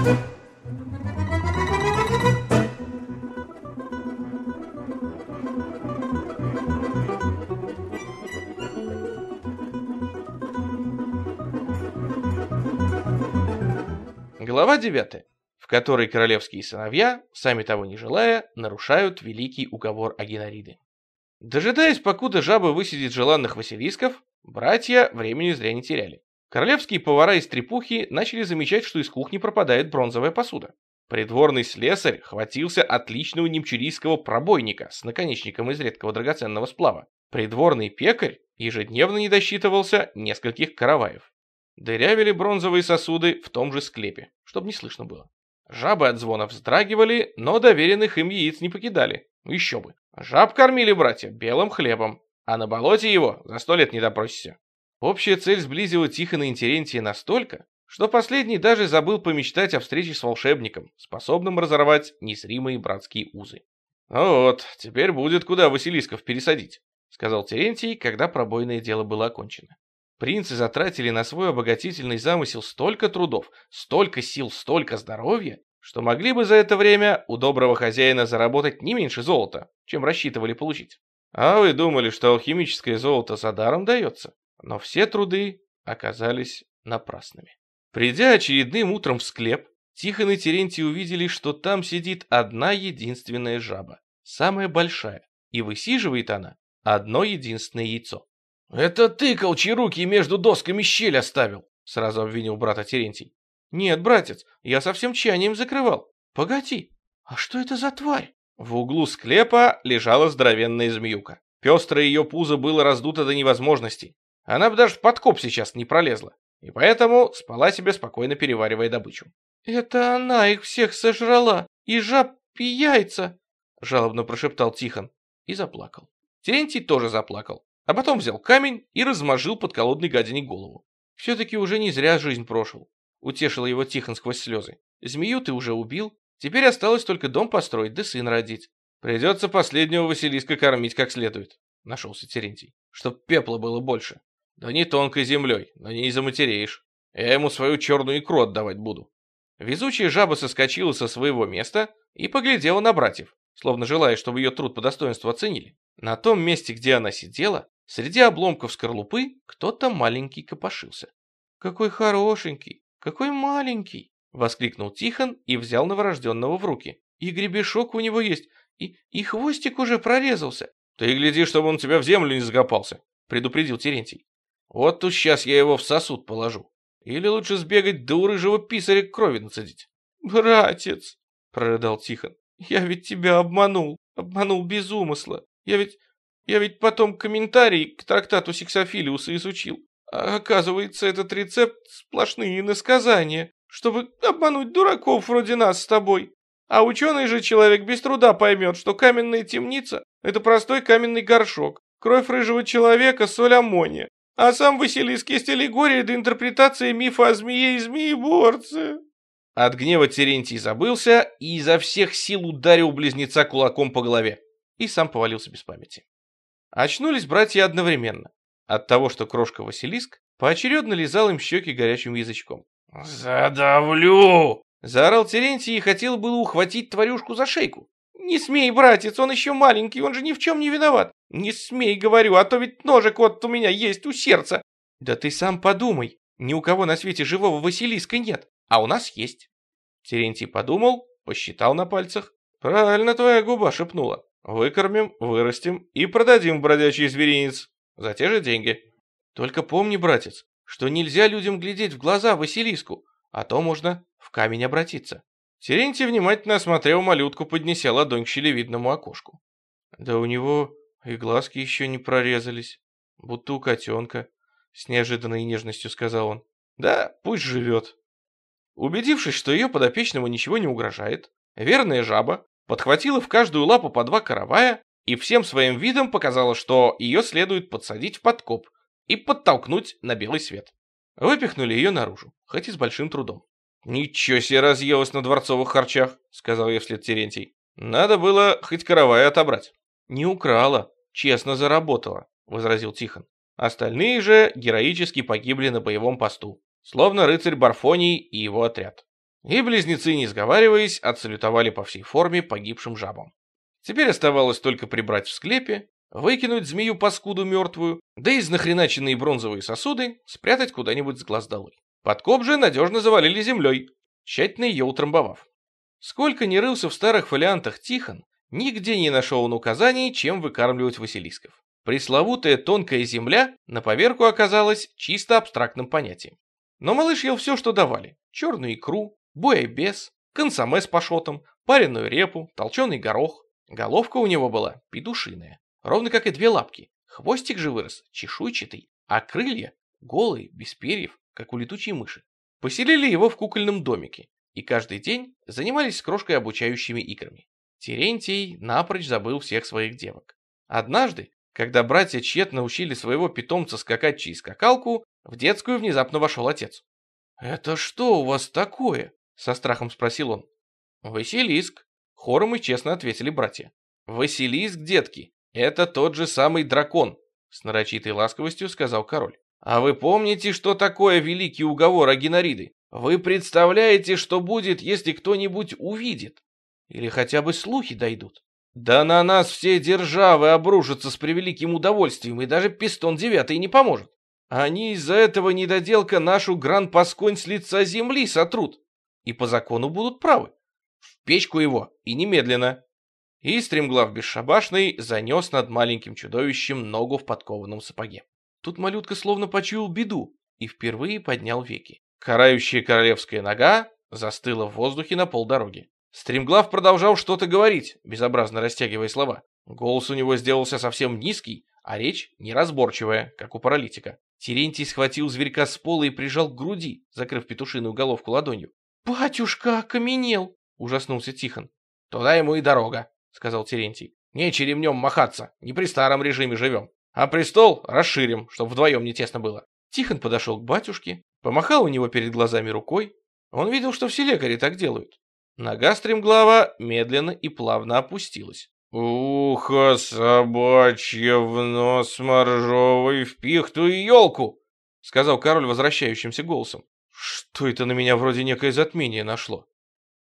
Глава 9, в которой королевские сыновья, сами того не желая, нарушают великий уговор Агенариды. Дожидаясь, покуда жаба высидит желанных василисков, братья времени зря не теряли. Королевские повара из трепухи начали замечать, что из кухни пропадает бронзовая посуда. Придворный слесарь хватился отличного немчурийского пробойника с наконечником из редкого драгоценного сплава. Придворный пекарь ежедневно не досчитывался нескольких караваев. Дырявили бронзовые сосуды в том же склепе, чтобы не слышно было. Жабы от звона вздрагивали, но доверенных им яиц не покидали. Еще бы. Жаб кормили братья белым хлебом, а на болоте его за сто лет не допросишься. Общая цель сблизила Тихона и Терентия настолько, что последний даже забыл помечтать о встрече с волшебником, способным разорвать несримые братские узы. «Ну вот, теперь будет куда Василисков пересадить», — сказал Терентий, когда пробойное дело было окончено. Принцы затратили на свой обогатительный замысел столько трудов, столько сил, столько здоровья, что могли бы за это время у доброго хозяина заработать не меньше золота, чем рассчитывали получить. А вы думали, что алхимическое золото за даром дается? Но все труды оказались напрасными. Придя очередным утром в склеп, Тихон и Терентий увидели, что там сидит одна единственная жаба, самая большая, и высиживает она одно единственное яйцо. «Это ты, колчаруки, между досками щель оставил!» Сразу обвинил брата Терентий. «Нет, братец, я совсем чаянием закрывал. Погоди, а что это за тварь?» В углу склепа лежала здоровенная змеюка. Пестрое ее пузо было раздуто до невозможности. Она бы даже в подкоп сейчас не пролезла. И поэтому спала себе спокойно переваривая добычу. «Это она их всех сожрала, и жаб, и яйца!» Жалобно прошептал Тихон и заплакал. Терентий тоже заплакал а потом взял камень и размажил под колодной гадине голову. Все-таки уже не зря жизнь прошел. Утешил его Тихон сквозь слезы. Змею ты уже убил, теперь осталось только дом построить да сын родить. Придется последнего Василиска кормить как следует, нашелся Терентий, чтоб пепла было больше. Да не тонкой землей, но не заматереешь. Я ему свою черную икру отдавать буду. Везучая жаба соскочила со своего места и поглядела на братьев, словно желая, чтобы ее труд по достоинству оценили. На том месте, где она сидела, среди обломков скорлупы, кто-то маленький копошился. «Какой хорошенький! Какой маленький!» — воскликнул Тихон и взял новорожденного в руки. «И гребешок у него есть, и, и хвостик уже прорезался!» «Ты гляди, чтобы он тебя в землю не закопался!» — предупредил Терентий. «Вот тут сейчас я его в сосуд положу. Или лучше сбегать до у рыжего писаря крови нацедить». «Братец!» — прорыдал Тихон. «Я ведь тебя обманул, обманул без умысла. Я ведь... я ведь потом комментарий к трактату Сиксофилиуса изучил. А оказывается, этот рецепт сплошные насказания, чтобы обмануть дураков вроде нас с тобой. А ученый же человек без труда поймет, что каменная темница – это простой каменный горшок, кровь рыжего человека, соль аммония. А сам Василиск есть аллегория до интерпретации мифа о змее и змееборце. От гнева Терентий забылся и изо всех сил ударил близнеца кулаком по голове и сам повалился без памяти. Очнулись братья одновременно от того, что крошка Василиск поочередно лизал им щеки горячим язычком. «Задавлю!» — заорал Терентий и хотел было ухватить тварюшку за шейку. «Не смей, братец, он еще маленький, он же ни в чем не виноват. Не смей, говорю, а то ведь ножик вот у меня есть у сердца». «Да ты сам подумай, ни у кого на свете живого Василиска нет, а у нас есть». Терентий подумал, посчитал на пальцах. «Правильно твоя губа шепнула. Выкормим, вырастим и продадим в бродячий зверинец за те же деньги. Только помни, братец, что нельзя людям глядеть в глаза Василиску, а то можно в камень обратиться. Терентий внимательно осмотрел малютку, поднеся ладонь к щелевидному окошку. Да у него и глазки еще не прорезались, будто у котенка, с неожиданной нежностью сказал он. Да, пусть живет. Убедившись, что ее подопечному ничего не угрожает, верная жаба подхватила в каждую лапу по два каравая и всем своим видом показала, что ее следует подсадить в подкоп и подтолкнуть на белый свет. Выпихнули ее наружу, хоть и с большим трудом. «Ничего себе разъелась на дворцовых харчах», — сказал я вслед Терентий. «Надо было хоть каравая отобрать». «Не украла, честно заработала», — возразил Тихон. Остальные же героически погибли на боевом посту, словно рыцарь Барфоний и его отряд. И близнецы, не сговариваясь, отсалютовали по всей форме погибшим жабам. Теперь оставалось только прибрать в склепе, выкинуть змею-паскуду мертвую, да и изнахреначенные бронзовые сосуды спрятать куда-нибудь с глаз долой. Подкоп же надежно завалили землей, тщательно ее утрамбовав. Сколько ни рылся в старых фолиантах Тихон, нигде не нашел он указаний, чем выкармливать василисков. Пресловутая тонкая земля на поверку оказалась чисто абстрактным понятием. Но малыш ел все, что давали. Черную икру, боя-бес, консоме с пашотом, пареную репу, толченый горох. Головка у него была петушиная, ровно как и две лапки. Хвостик же вырос чешуйчатый, а крылья голые, без перьев, как у летучей мыши. Поселили его в кукольном домике и каждый день занимались с крошкой обучающими играми. Терентий напрочь забыл всех своих девок. Однажды, когда братья тщетно учили своего питомца скакать через скакалку, в детскую внезапно вошел отец. «Это что у вас такое?» — со страхом спросил он. «Василиск», — хором и честно ответили братья. «Василиск, детки, это тот же самый дракон», — с нарочитой ласковостью сказал король. «А вы помните, что такое великий уговор Агенариды? Вы представляете, что будет, если кто-нибудь увидит? Или хотя бы слухи дойдут? Да на нас все державы обрушатся с превеликим удовольствием, и даже пистон девятый не поможет. Они из-за этого недоделка нашу гран-пасконь с лица земли сотрут. И по закону будут правы. В печку его, и немедленно. И стремглав бесшабашный занес над маленьким чудовищем ногу в подкованном сапоге. Тут малютка словно почуял беду и впервые поднял веки. Карающая королевская нога застыла в воздухе на полдороги. Стремглав продолжал что-то говорить, безобразно растягивая слова. Голос у него сделался совсем низкий, а речь неразборчивая, как у паралитика. Терентий схватил зверька с пола и прижал к груди, закрыв петушиную головку ладонью. «Батюшка окаменел!» — ужаснулся Тихон. «Туда ему и дорога», — сказал Терентий. «Не черемнем махаться, не при старом режиме живем. А престол расширим, чтобы вдвоем не тесно было». Тихон подошел к батюшке, помахал у него перед глазами рукой. Он видел, что все лекари так делают. Нога стремглава медленно и плавно опустилась. «Ухо собачье в нос моржовый в пихту и елку!» — сказал король возвращающимся голосом. «Что это на меня вроде некое затмение нашло?»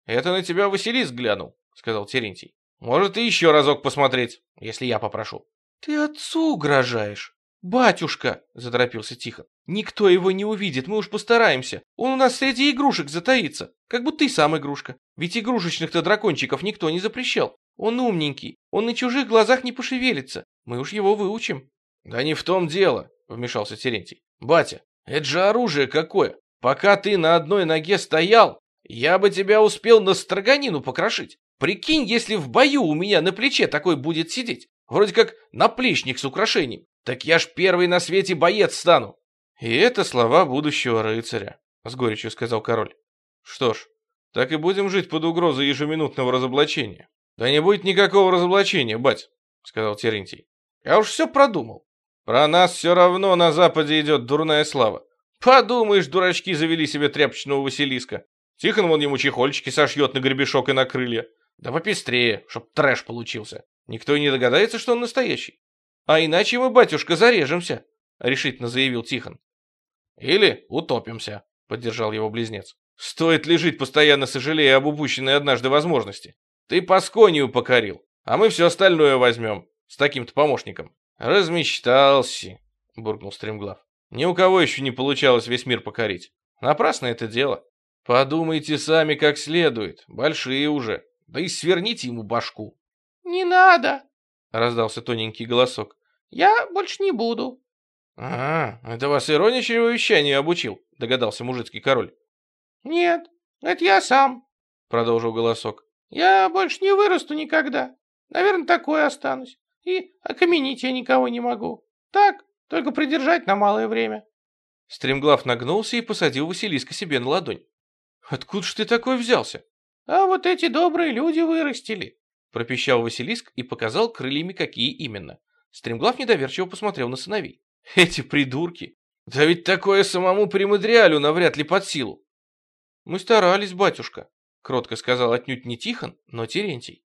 «Это на тебя Василис глянул», — сказал Терентий. «Может, и еще разок посмотреть, если я попрошу». «Ты отцу угрожаешь?» «Батюшка!» — заторопился Тихон. «Никто его не увидит, мы уж постараемся. Он у нас среди игрушек затаится, как будто и сам игрушка. Ведь игрушечных-то дракончиков никто не запрещал. Он умненький, он на чужих глазах не пошевелится. Мы уж его выучим». «Да не в том дело», — вмешался Терентий. «Батя, это же оружие какое! Пока ты на одной ноге стоял, я бы тебя успел на строганину покрошить. Прикинь, если в бою у меня на плече такой будет сидеть. Вроде как наплечник с украшением. Так я ж первый на свете боец стану. И это слова будущего рыцаря, с горечью сказал король. Что ж, так и будем жить под угрозой ежеминутного разоблачения. «Да не будет никакого разоблачения, бать», — сказал Терентий. «Я уж все продумал. Про нас все равно на Западе идет дурная слава. Подумаешь, дурачки завели себе тряпочного Василиска. Тихон вон ему чехольчики сошьет на гребешок и на крылья. Да попестрее, чтоб трэш получился. Никто и не догадается, что он настоящий. А иначе мы, батюшка, зарежемся», — решительно заявил Тихон. «Или утопимся», — поддержал его близнец. «Стоит ли жить, постоянно сожалея об упущенной однажды возможности? Ты Пасконию покорил, а мы все остальное возьмем, с таким-то помощником. Размечтался, буркнул Стремглав. Ни у кого еще не получалось весь мир покорить. Напрасно это дело. Подумайте сами как следует, большие уже. Да и сверните ему башку. Не надо, раздался тоненький голосок. Я больше не буду. А, это вас ирония чревовещания обучил, догадался мужицкий король. Нет, это я сам, продолжил голосок. Я больше не вырасту никогда. Наверное, такой останусь. И окаменить я никого не могу. Так, только придержать на малое время. Стремглав нагнулся и посадил Василиска себе на ладонь. «Откуда ж ты такой взялся?» «А вот эти добрые люди вырастили», — пропищал Василиск и показал крыльями, какие именно. Стремглав недоверчиво посмотрел на сыновей. «Эти придурки! Да ведь такое самому Примадриалю навряд ли под силу!» «Мы старались, батюшка», — кротко сказал отнюдь не Тихон, но Терентий.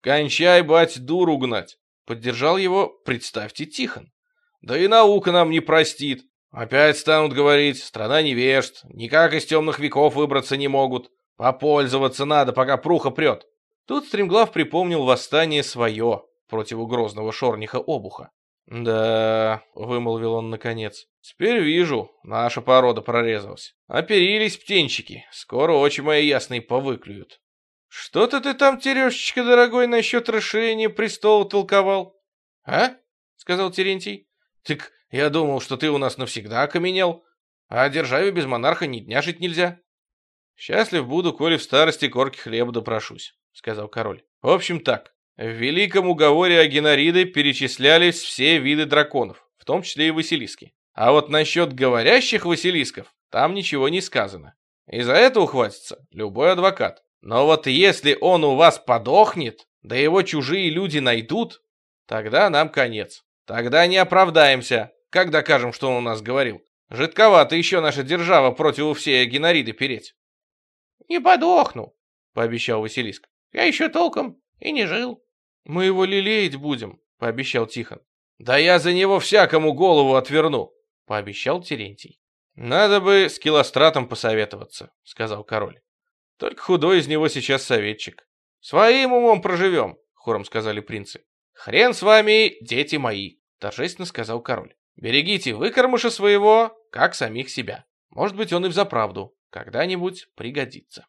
«Кончай, бать, дуру гнать!» — поддержал его, представьте, Тихон. «Да и наука нам не простит. Опять станут говорить, страна невежд, никак из темных веков выбраться не могут. Попользоваться надо, пока пруха прет. Тут Стремглав припомнил восстание свое против угрозного шорниха Обуха. «Да», — вымолвил он наконец, — «теперь вижу, наша порода прорезалась. Оперились птенчики, скоро очи мои ясные повыклюют». «Что-то ты там, Терешечка, дорогой, насчет расширения престола толковал?» «А?» — сказал Терентий. «Так я думал, что ты у нас навсегда окаменел, а державе без монарха ни дня жить нельзя». «Счастлив буду, коли в старости корки хлеба допрошусь», — сказал король. «В общем так, в Великом уговоре Агенариды перечислялись все виды драконов, в том числе и Василиски. А вот насчет говорящих Василисков там ничего не сказано. И за это ухватится любой адвокат. Но вот если он у вас подохнет, да его чужие люди найдут, тогда нам конец. Тогда не оправдаемся, как докажем, что он у нас говорил. Жидковато еще наша держава против всей Агенариды переть. «Не подохну», — пообещал Василиск. «Я еще толком и не жил». «Мы его лелеять будем», — пообещал Тихон. «Да я за него всякому голову отверну», — пообещал Терентий. «Надо бы с Килостратом посоветоваться», — сказал король. «Только худой из него сейчас советчик». «Своим умом проживем», — хором сказали принцы. «Хрен с вами, дети мои», — торжественно сказал король. «Берегите выкормыша своего, как самих себя. Может быть, он и взаправду когда-нибудь пригодится».